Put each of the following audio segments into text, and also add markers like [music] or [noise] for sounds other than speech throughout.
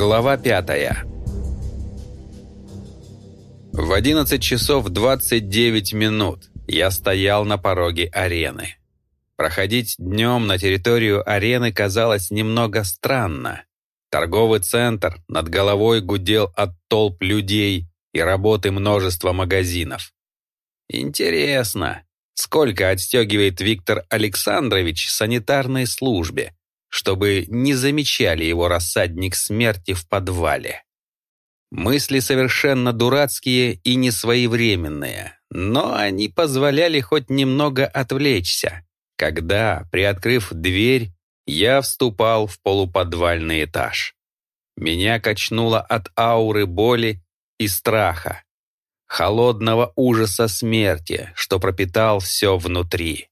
Глава пятая В 11 часов 29 минут я стоял на пороге арены. Проходить днем на территорию арены казалось немного странно. Торговый центр над головой гудел от толп людей и работы множества магазинов. Интересно, сколько отстегивает Виктор Александрович санитарной службе, чтобы не замечали его рассадник смерти в подвале. Мысли совершенно дурацкие и несвоевременные, но они позволяли хоть немного отвлечься, когда, приоткрыв дверь, я вступал в полуподвальный этаж. Меня качнуло от ауры боли и страха, холодного ужаса смерти, что пропитал все внутри.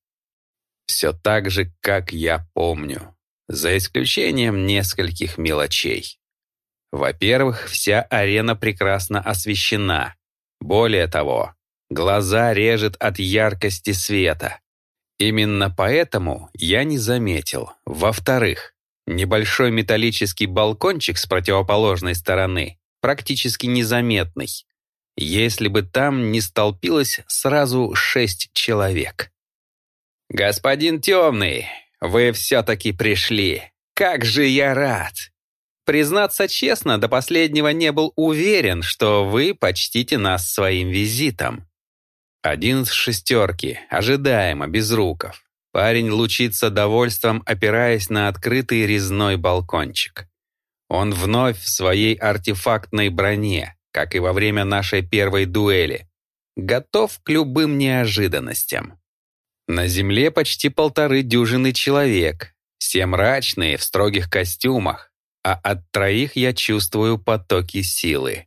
Все так же, как я помню за исключением нескольких мелочей. Во-первых, вся арена прекрасно освещена. Более того, глаза режет от яркости света. Именно поэтому я не заметил. Во-вторых, небольшой металлический балкончик с противоположной стороны практически незаметный, если бы там не столпилось сразу шесть человек. «Господин Темный, вы все-таки пришли. Как же я рад! Признаться честно, до последнего не был уверен, что вы почтите нас своим визитом. Один с шестерки, ожидаемо, без руков. Парень лучится довольством, опираясь на открытый резной балкончик. Он вновь в своей артефактной броне, как и во время нашей первой дуэли, готов к любым неожиданностям. На земле почти полторы дюжины человек, все мрачные, в строгих костюмах, а от троих я чувствую потоки силы.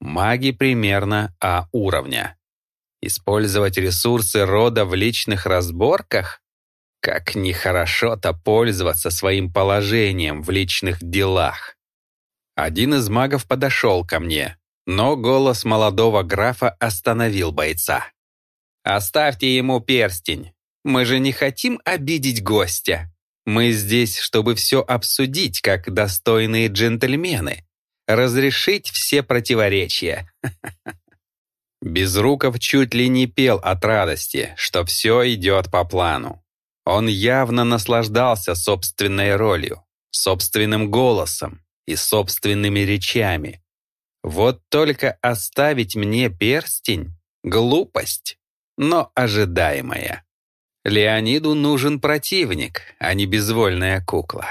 Маги примерно А уровня. Использовать ресурсы рода в личных разборках? Как нехорошо-то пользоваться своим положением в личных делах. Один из магов подошел ко мне, но голос молодого графа остановил бойца. «Оставьте ему перстень. Мы же не хотим обидеть гостя. Мы здесь, чтобы все обсудить, как достойные джентльмены. Разрешить все противоречия. [laughs] Безруков чуть ли не пел от радости, что все идет по плану. Он явно наслаждался собственной ролью, собственным голосом и собственными речами. Вот только оставить мне перстень — глупость, но ожидаемая. Леониду нужен противник, а не безвольная кукла.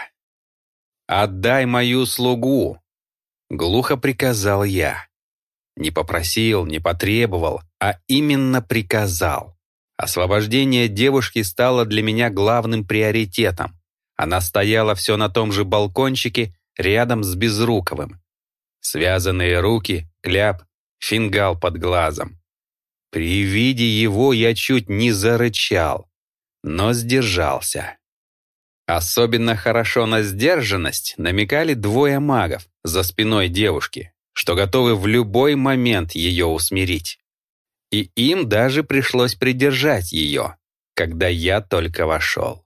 «Отдай мою слугу!» — глухо приказал я. Не попросил, не потребовал, а именно приказал. Освобождение девушки стало для меня главным приоритетом. Она стояла все на том же балкончике рядом с Безруковым. Связанные руки, кляп, фингал под глазом. При виде его я чуть не зарычал но сдержался. Особенно хорошо на сдержанность намекали двое магов за спиной девушки, что готовы в любой момент ее усмирить. И им даже пришлось придержать ее, когда я только вошел.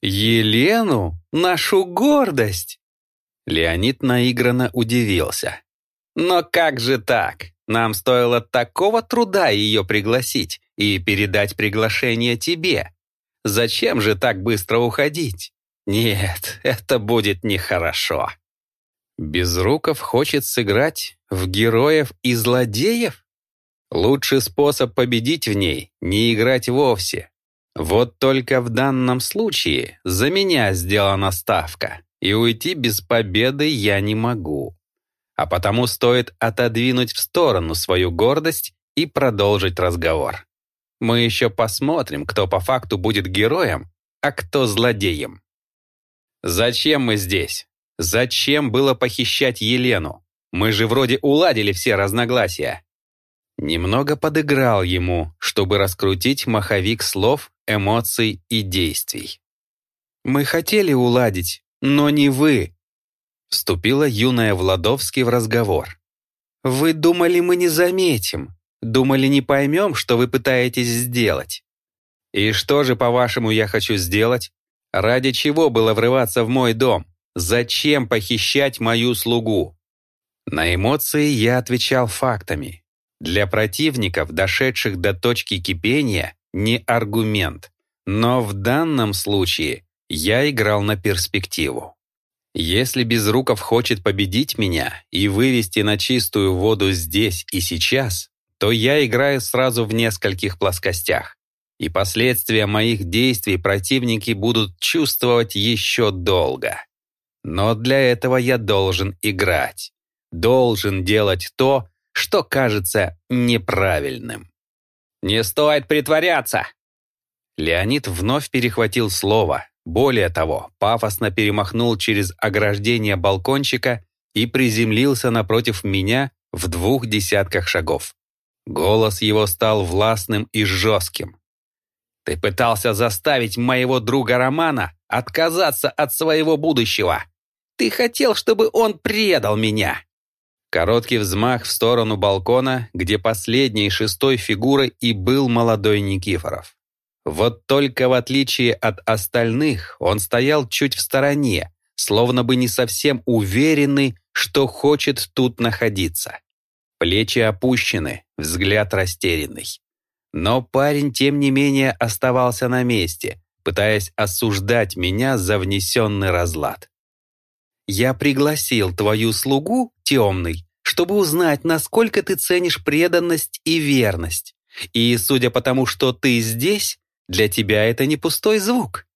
«Елену? Нашу гордость!» Леонид наигранно удивился. «Но как же так? Нам стоило такого труда ее пригласить и передать приглашение тебе. Зачем же так быстро уходить? Нет, это будет нехорошо. Безруков хочет сыграть в героев и злодеев? Лучший способ победить в ней — не играть вовсе. Вот только в данном случае за меня сделана ставка, и уйти без победы я не могу. А потому стоит отодвинуть в сторону свою гордость и продолжить разговор. Мы еще посмотрим, кто по факту будет героем, а кто злодеем. Зачем мы здесь? Зачем было похищать Елену? Мы же вроде уладили все разногласия. Немного подыграл ему, чтобы раскрутить маховик слов, эмоций и действий. «Мы хотели уладить, но не вы», — вступила юная Владовский в разговор. «Вы думали, мы не заметим, Думали, не поймем, что вы пытаетесь сделать. И что же, по-вашему, я хочу сделать? Ради чего было врываться в мой дом? Зачем похищать мою слугу? На эмоции я отвечал фактами. Для противников, дошедших до точки кипения, не аргумент. Но в данном случае я играл на перспективу. Если Безруков хочет победить меня и вывести на чистую воду здесь и сейчас, то я играю сразу в нескольких плоскостях. И последствия моих действий противники будут чувствовать еще долго. Но для этого я должен играть. Должен делать то, что кажется неправильным. «Не стоит притворяться!» Леонид вновь перехватил слово, более того, пафосно перемахнул через ограждение балкончика и приземлился напротив меня в двух десятках шагов. Голос его стал властным и жестким. «Ты пытался заставить моего друга Романа отказаться от своего будущего. Ты хотел, чтобы он предал меня». Короткий взмах в сторону балкона, где последней шестой фигурой и был молодой Никифоров. Вот только в отличие от остальных, он стоял чуть в стороне, словно бы не совсем уверенный, что хочет тут находиться. Плечи опущены, взгляд растерянный. Но парень, тем не менее, оставался на месте, пытаясь осуждать меня за внесенный разлад. «Я пригласил твою слугу, темный, чтобы узнать, насколько ты ценишь преданность и верность. И судя по тому, что ты здесь, для тебя это не пустой звук.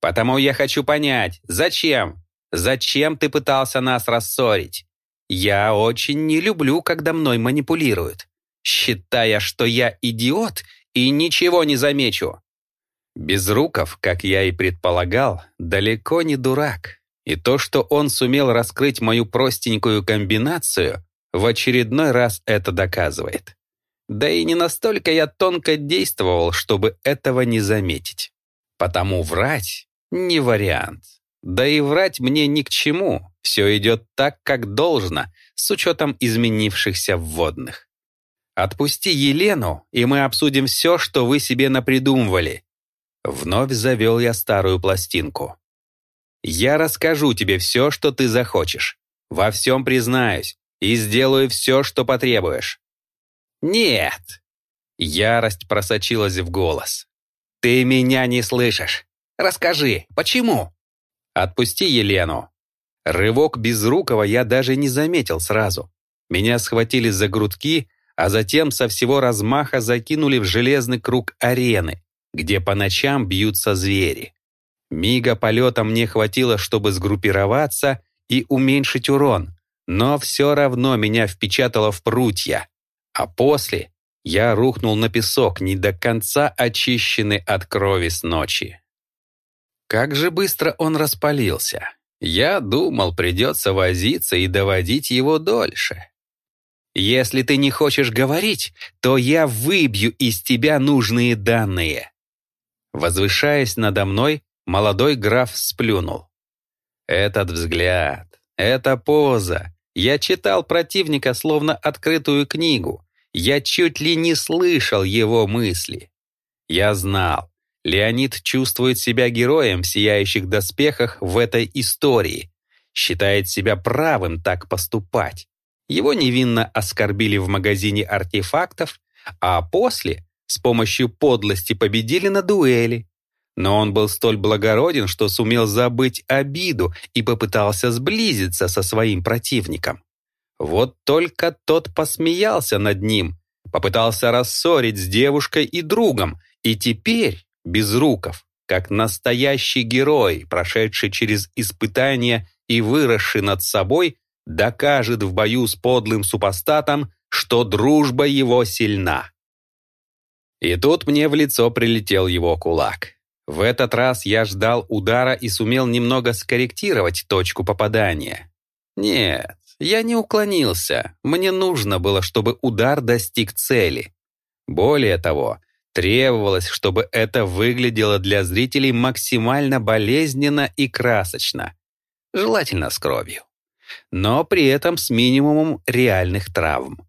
Потому я хочу понять, зачем? Зачем ты пытался нас рассорить? Я очень не люблю, когда мной манипулируют, считая, что я идиот и ничего не замечу. Безруков, как я и предполагал, далеко не дурак. И то, что он сумел раскрыть мою простенькую комбинацию, в очередной раз это доказывает. Да и не настолько я тонко действовал, чтобы этого не заметить. Потому врать — не вариант. Да и врать мне ни к чему. Все идет так, как должно, с учетом изменившихся вводных. Отпусти Елену, и мы обсудим все, что вы себе напридумывали. Вновь завел я старую пластинку. Я расскажу тебе все, что ты захочешь. Во всем признаюсь и сделаю все, что потребуешь. «Нет!» Ярость просочилась в голос. «Ты меня не слышишь. Расскажи, почему?» «Отпусти Елену». Рывок Безрукова я даже не заметил сразу. Меня схватили за грудки, а затем со всего размаха закинули в железный круг арены, где по ночам бьются звери. Мига полета мне хватило, чтобы сгруппироваться и уменьшить урон, но все равно меня впечатало в прутья, а после я рухнул на песок, не до конца очищенный от крови с ночи. Как же быстро он распалился. Я думал, придется возиться и доводить его дольше. Если ты не хочешь говорить, то я выбью из тебя нужные данные. Возвышаясь надо мной, молодой граф сплюнул. Этот взгляд, эта поза. Я читал противника словно открытую книгу, я чуть ли не слышал его мысли. Я знал, Леонид чувствует себя героем в сияющих доспехах в этой истории, считает себя правым так поступать. Его невинно оскорбили в магазине артефактов, а после с помощью подлости победили на дуэли. Но он был столь благороден, что сумел забыть обиду и попытался сблизиться со своим противником. Вот только тот посмеялся над ним, попытался рассорить с девушкой и другом, и теперь, без руков, как настоящий герой, прошедший через испытания и выросший над собой, докажет в бою с подлым супостатом, что дружба его сильна. И тут мне в лицо прилетел его кулак. В этот раз я ждал удара и сумел немного скорректировать точку попадания. Нет, я не уклонился. Мне нужно было, чтобы удар достиг цели. Более того, требовалось, чтобы это выглядело для зрителей максимально болезненно и красочно. Желательно с кровью. Но при этом с минимумом реальных травм.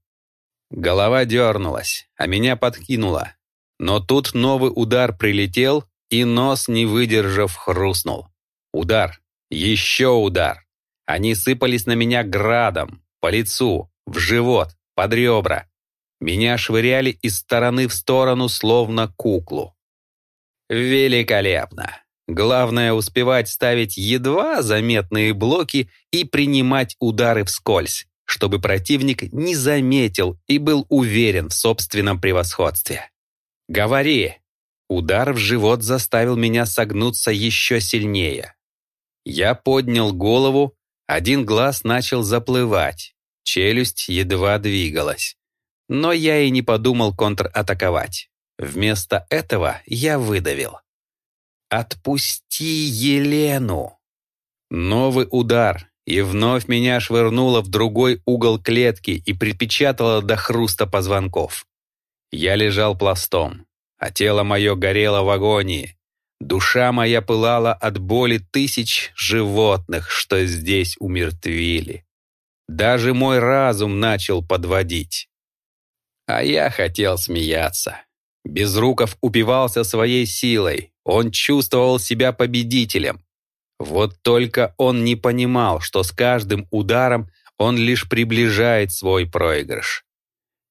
Голова дернулась, а меня подкинуло. Но тут новый удар прилетел, и нос, не выдержав, хрустнул. Удар. Еще удар. Они сыпались на меня градом, по лицу, в живот, под ребра. Меня швыряли из стороны в сторону, словно куклу. Великолепно. Главное успевать ставить едва заметные блоки и принимать удары вскользь, чтобы противник не заметил и был уверен в собственном превосходстве. «Говори!» Удар в живот заставил меня согнуться еще сильнее. Я поднял голову, один глаз начал заплывать, челюсть едва двигалась. Но я и не подумал контратаковать. Вместо этого я выдавил. «Отпусти Елену!» Новый удар, и вновь меня швырнуло в другой угол клетки и припечатало до хруста позвонков. Я лежал пластом, а тело мое горело в агонии. Душа моя пылала от боли тысяч животных, что здесь умертвили. Даже мой разум начал подводить. А я хотел смеяться. Безруков упивался своей силой, он чувствовал себя победителем. Вот только он не понимал, что с каждым ударом он лишь приближает свой проигрыш.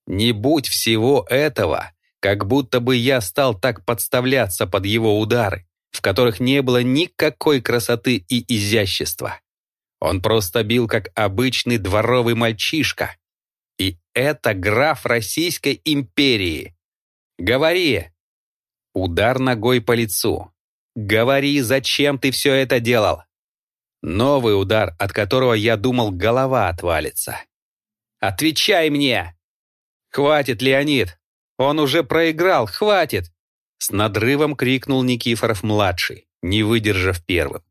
Не будь всего этого, как будто бы я стал так подставляться под его удары, в которых не было никакой красоты и изящества. Он просто бил как обычный дворовый мальчишка. И это граф Российской империи. Говори. Удар ногой по лицу. Говори, зачем ты все это делал? Новый удар, от которого я думал, голова отвалится. Отвечай мне! Хватит, Леонид! Он уже проиграл, хватит!» С надрывом крикнул Никифоров-младший, не выдержав первым.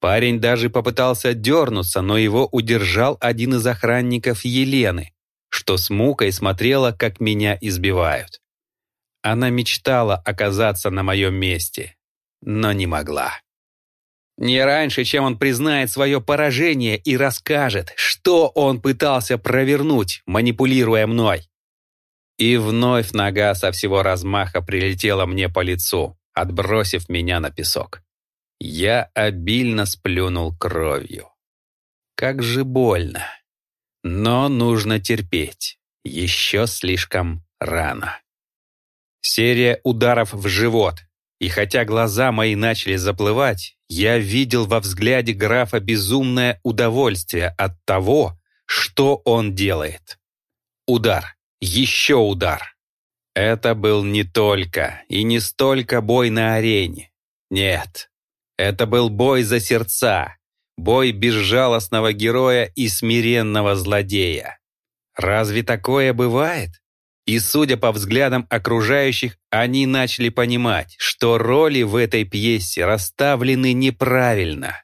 Парень даже попытался дернуться, но его удержал один из охранников Елены, что с мукой смотрела, как меня избивают. Она мечтала оказаться на моем месте, но не могла. Не раньше, чем он признает свое поражение и расскажет, что он пытался провернуть, манипулируя мной. И вновь нога со всего размаха прилетела мне по лицу, отбросив меня на песок. Я обильно сплюнул кровью. Как же больно. Но нужно терпеть. Еще слишком рано. Серия ударов в живот. И хотя глаза мои начали заплывать, я видел во взгляде графа безумное удовольствие от того, что он делает. Удар. Еще удар. Это был не только и не столько бой на арене. Нет, это был бой за сердца, бой безжалостного героя и смиренного злодея. Разве такое бывает? И судя по взглядам окружающих, они начали понимать, что роли в этой пьесе расставлены неправильно.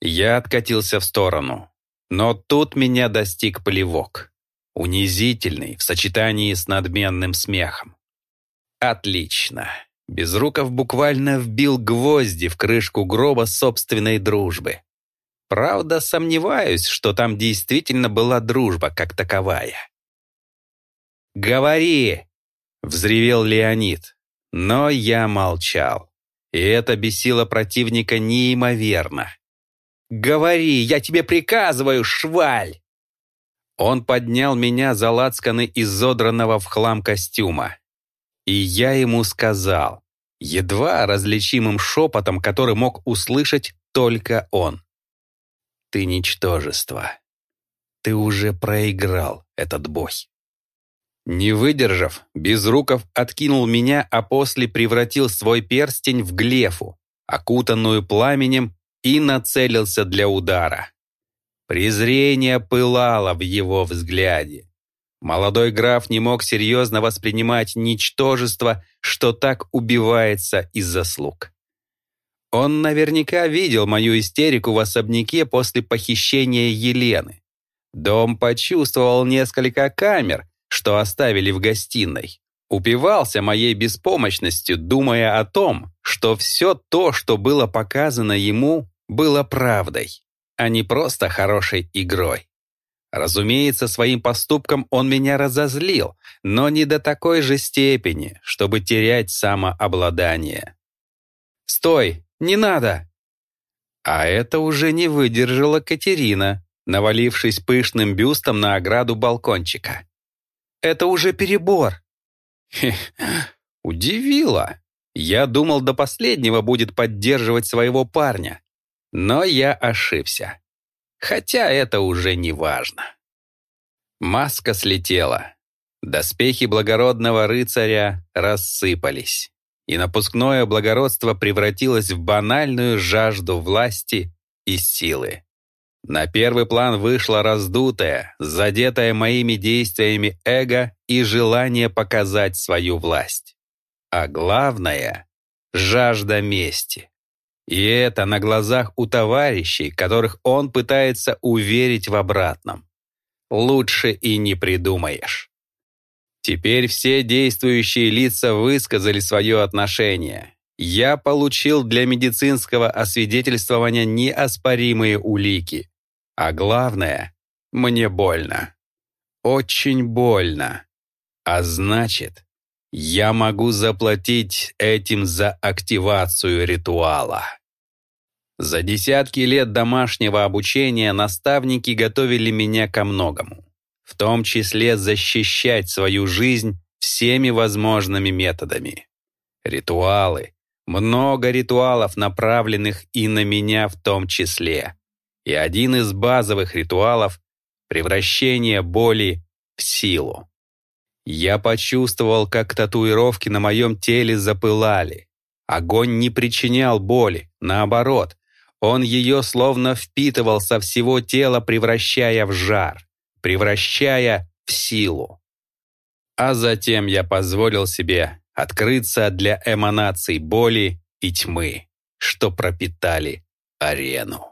Я откатился в сторону, но тут меня достиг плевок унизительный в сочетании с надменным смехом. Отлично. Безруков буквально вбил гвозди в крышку гроба собственной дружбы. Правда, сомневаюсь, что там действительно была дружба как таковая. «Говори!» — взревел Леонид. Но я молчал. И это бесило противника неимоверно. «Говори, я тебе приказываю, шваль!» Он поднял меня за лацканы изодранного в хлам костюма. И я ему сказал, едва различимым шепотом, который мог услышать только он. «Ты ничтожество. Ты уже проиграл этот бой». Не выдержав, Безруков откинул меня, а после превратил свой перстень в глефу, окутанную пламенем, и нацелился для удара. Презрение пылало в его взгляде. Молодой граф не мог серьезно воспринимать ничтожество, что так убивается из заслуг. Он наверняка видел мою истерику в особняке после похищения Елены. Дом почувствовал несколько камер, что оставили в гостиной. Упивался моей беспомощностью, думая о том, что все то, что было показано ему, было правдой а не просто хорошей игрой. Разумеется, своим поступком он меня разозлил, но не до такой же степени, чтобы терять самообладание. «Стой! Не надо!» А это уже не выдержала Катерина, навалившись пышным бюстом на ограду балкончика. «Это уже перебор!» Хе, удивило. Я думал, до последнего будет поддерживать своего парня. Но я ошибся. Хотя это уже не важно. Маска слетела. Доспехи благородного рыцаря рассыпались, и напускное благородство превратилось в банальную жажду власти и силы. На первый план вышло раздутое, задетое моими действиями эго и желание показать свою власть. А главное — жажда мести. И это на глазах у товарищей, которых он пытается уверить в обратном. Лучше и не придумаешь. Теперь все действующие лица высказали свое отношение. Я получил для медицинского освидетельствования неоспоримые улики. А главное, мне больно. Очень больно. А значит, я могу заплатить этим за активацию ритуала. За десятки лет домашнего обучения наставники готовили меня ко многому в том числе защищать свою жизнь всеми возможными методами. Ритуалы. Много ритуалов, направленных и на меня в том числе. И один из базовых ритуалов — превращение боли в силу. Я почувствовал, как татуировки на моем теле запылали. Огонь не причинял боли, наоборот, он ее словно впитывал со всего тела, превращая в жар превращая в силу. А затем я позволил себе открыться для эманаций боли и тьмы, что пропитали арену.